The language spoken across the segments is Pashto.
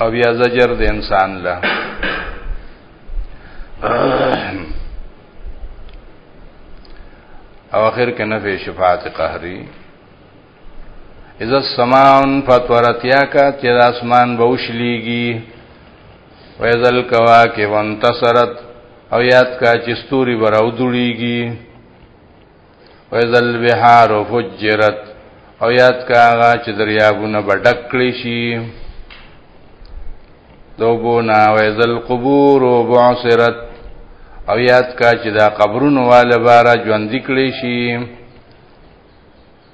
او بیا زجر د انسان له او اخر کې نفع شفاعت قهري اذا السماء فطرت یا کا چې د اسمان به وشليږي ويذل کواکب انتصرت او یاد کا چې ستوري براو دړيږي واذا البحار فجرت او یاد کاغه چې دریابونه بډک کړی شي دوبونا واذا القبور بعثرت او یاد کا چې دا قبرونو والا بارا ژوند کړی شي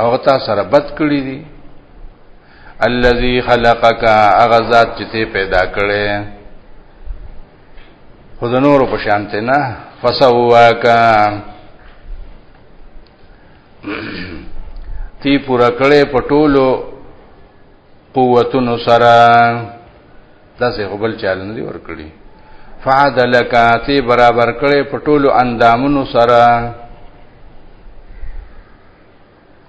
او تا سره بد کړی دي الذي خلقك اغزاد چې ته پیدا کړې خود نور په شانته نه فسواک تی پورا کړې پټولو قوتونو سره دا څه غبل چاله نه دی ورکړي فعدلک تی برابر کړي په ټولو اندامونو سره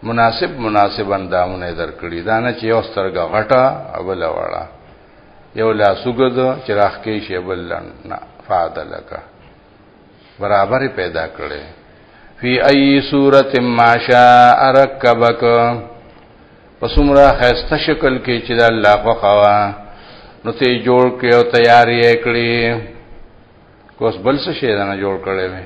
مناسب مناسب اندامونه درکړي دا نه چې یو سترګه غټه او بل وړه یو لا سګد چې راخ کې شی بل نه فعدلک برابر پیدا کړي فی ای صورت ما شاء رکبک پسمرا خسته شکل کې چې د الله خو خوا نو ته جوړ کې او تیاری کړې کوس بل څه شي نه جوړ کړې وې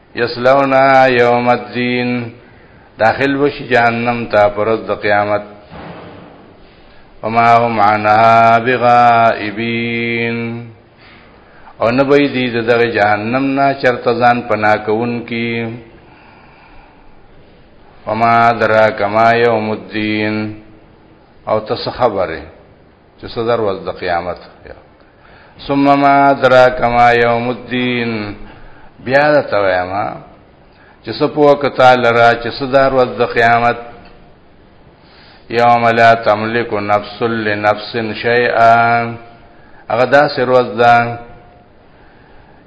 یسلونا یوم الدین داخل وشي جهنم ته پرز د قیامت وما هم عنها بغائبین او نه به دي دغه جهنم نه چرته ځان پنا کوون کی وما درا کما یوم الدین او تس خبره چې صدر ورځ د قیامت ثم ما ادراک ما یوم الدین بیا دا تویما چې سپو کتا لرا چې صدر ورځ د قیامت یوم لا تملک نفس لنفس شیئا هغه دا سر ورځ ده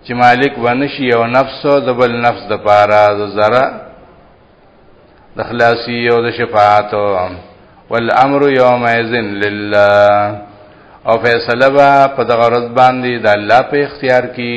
چې مالک ونشي او نفس د بل نفس د پاره د زره د خلاصي او د شفاعت والامر يومئذ لله او فیصله با په دغه ورځ باندې د الله په اختیار کې